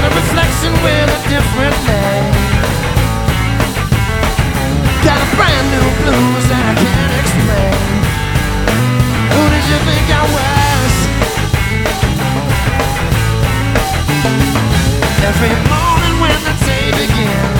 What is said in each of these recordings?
find a reflection with a different name. Got a brand new blues that I can't explain. Who did you think I was? Every morning when the day begins.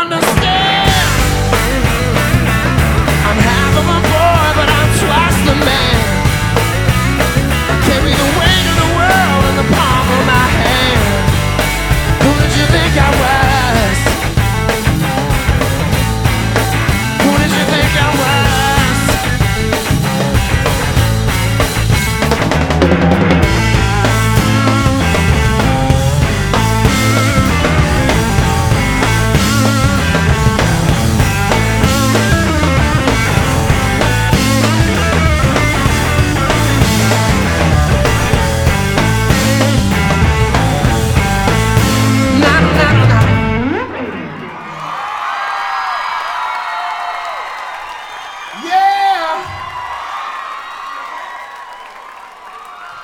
understand.